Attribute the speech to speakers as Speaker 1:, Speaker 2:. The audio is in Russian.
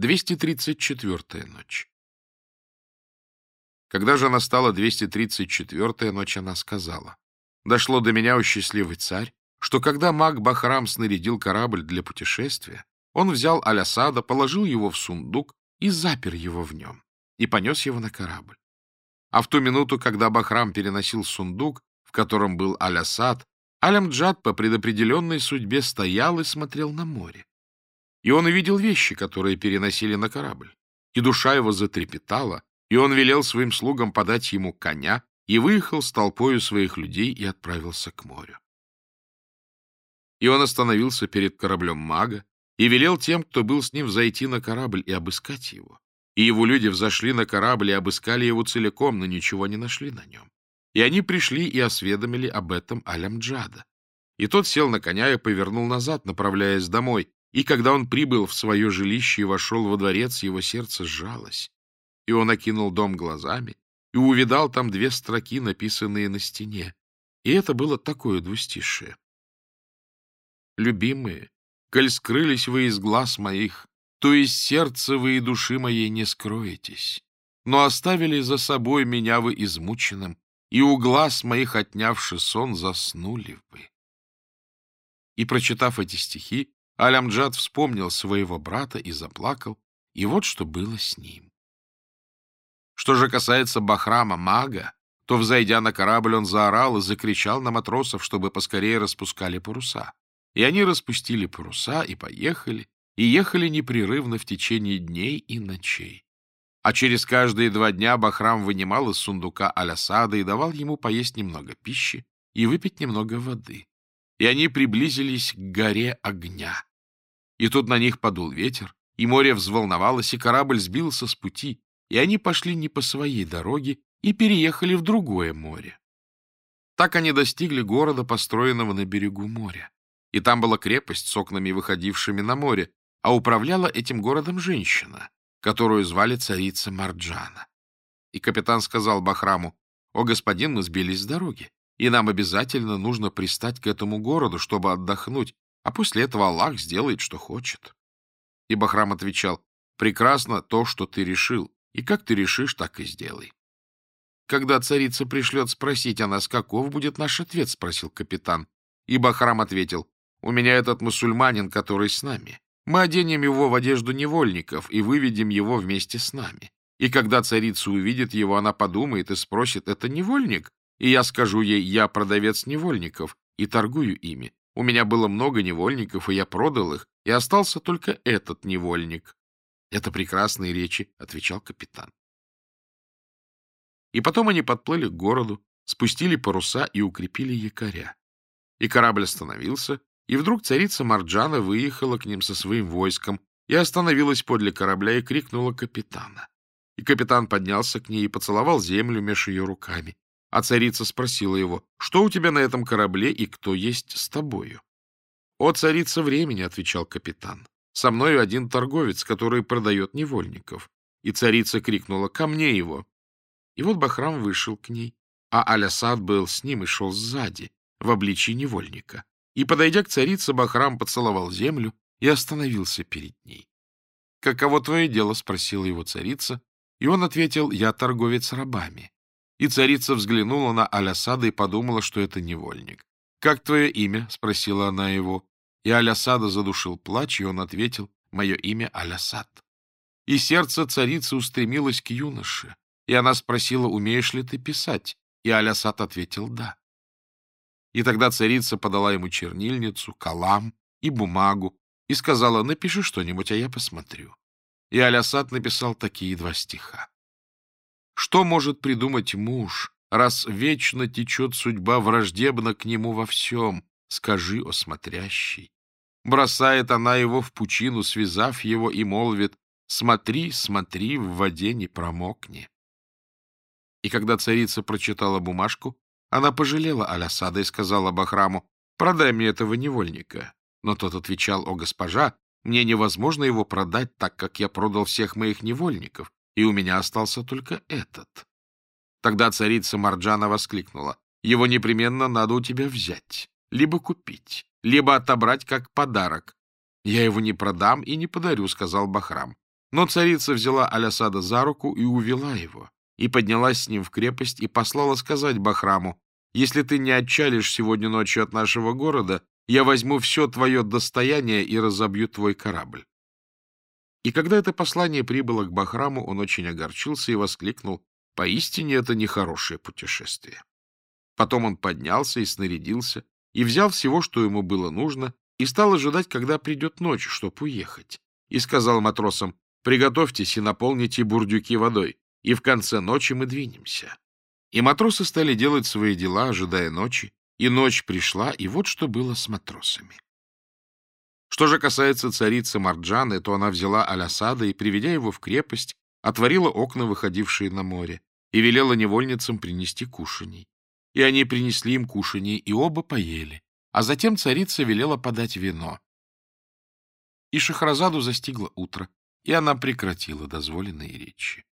Speaker 1: 234-я ночь. Когда же настала 234-я ночь, она сказала, «Дошло до меня, у счастливый царь, что когда маг Бахрам снарядил корабль для путешествия, он взял Алясада, положил его в сундук и запер его в нем, и понес его на корабль. А в ту минуту, когда Бахрам переносил сундук, в котором был Алясад, Алямджад по предопределенной судьбе стоял и смотрел на море. И он увидел вещи, которые переносили на корабль. И душа его затрепетала, и он велел своим слугам подать ему коня, и выехал с толпою своих людей и отправился к морю. И он остановился перед кораблем мага и велел тем, кто был с ним, зайти на корабль и обыскать его. И его люди взошли на корабль и обыскали его целиком, но ничего не нашли на нем. И они пришли и осведомили об этом Алямджада. И тот сел на коня и повернул назад, направляясь домой, и когда он прибыл в свое жилище и вошел во дворец, его сердце сжалось, и он окинул дом глазами и увидал там две строки, написанные на стене. И это было такое двустишее. «Любимые, коль скрылись вы из глаз моих, то из сердца вы и души моей не скроетесь, но оставили за собой меня вы измученным, и у глаз моих отнявший сон заснули вы». И, прочитав эти стихи, Алямджад вспомнил своего брата и заплакал, и вот что было с ним. Что же касается Бахрама Мага, то, взойдя на корабль, он заорал и закричал на матросов, чтобы поскорее распускали паруса. И они распустили паруса и поехали, и ехали непрерывно в течение дней и ночей. А через каждые два дня Бахрам вынимал из сундука Алясада и давал ему поесть немного пищи и выпить немного воды. И они приблизились к горе огня, и тут на них подул ветер, и море взволновалось, и корабль сбился с пути, и они пошли не по своей дороге и переехали в другое море. Так они достигли города, построенного на берегу моря. И там была крепость с окнами, выходившими на море, а управляла этим городом женщина, которую звали царица Марджана. И капитан сказал Бахраму, «О, господин, мы сбились с дороги, и нам обязательно нужно пристать к этому городу, чтобы отдохнуть, а после этого Аллах сделает, что хочет. И Бахрам отвечал, прекрасно то, что ты решил, и как ты решишь, так и сделай. Когда царица пришлет спросить о нас, каков будет наш ответ, спросил капитан. И Бахрам ответил, у меня этот мусульманин, который с нами. Мы оденем его в одежду невольников и выведем его вместе с нами. И когда царица увидит его, она подумает и спросит, это невольник? И я скажу ей, я продавец невольников и торгую ими. У меня было много невольников, и я продал их, и остался только этот невольник. — Это прекрасные речи, — отвечал капитан. И потом они подплыли к городу, спустили паруса и укрепили якоря. И корабль остановился, и вдруг царица Марджана выехала к ним со своим войском и остановилась подле корабля и крикнула капитана. И капитан поднялся к ней и поцеловал землю меж ее руками. А царица спросила его, что у тебя на этом корабле и кто есть с тобою? «О, царица времени!» — отвечал капитан. «Со мною один торговец, который продает невольников». И царица крикнула «Ко мне его!» И вот Бахрам вышел к ней, а Алясад был с ним и шел сзади, в обличии невольника. И, подойдя к царице, Бахрам поцеловал землю и остановился перед ней. «Каково твое дело?» — спросила его царица, и он ответил «Я торговец рабами». И царица взглянула на Алясада и подумала, что это невольник. «Как твое имя?» — спросила она его. И Алясада задушил плач, и он ответил, «Мое имя Алясад». И сердце царицы устремилось к юноше, и она спросила, «Умеешь ли ты писать?» И Алясад ответил, «Да». И тогда царица подала ему чернильницу, калам и бумагу и сказала, «Напиши что-нибудь, а я посмотрю». И Алясад написал такие два стиха. Что может придумать муж, раз вечно течет судьба враждебно к нему во всем? Скажи, о смотрящий. Бросает она его в пучину, связав его, и молвит, «Смотри, смотри, в воде не промокни». И когда царица прочитала бумажку, она пожалела Алясада и сказала Бахраму, «Продай мне этого невольника». Но тот отвечал, «О, госпожа, мне невозможно его продать, так как я продал всех моих невольников, и у меня остался только этот. Тогда царица Марджана воскликнула. Его непременно надо у тебя взять, либо купить, либо отобрать как подарок. Я его не продам и не подарю, сказал Бахрам. Но царица взяла Алясада за руку и увела его, и поднялась с ним в крепость и послала сказать Бахраму, «Если ты не отчалишь сегодня ночью от нашего города, я возьму все твое достояние и разобью твой корабль». И когда это послание прибыло к Бахраму, он очень огорчился и воскликнул «Поистине это нехорошее путешествие». Потом он поднялся и снарядился, и взял всего, что ему было нужно, и стал ожидать, когда придет ночь, чтоб уехать. И сказал матросам «Приготовьтесь и наполните бурдюки водой, и в конце ночи мы двинемся». И матросы стали делать свои дела, ожидая ночи, и ночь пришла, и вот что было с матросами. Что же касается царицы Марджаны, то она взяла Алясада и, приведя его в крепость, отворила окна, выходившие на море, и велела невольницам принести кушаний. И они принесли им кушаний, и оба поели. А затем царица велела подать вино. И Шахразаду застигло утро, и она прекратила дозволенные речи.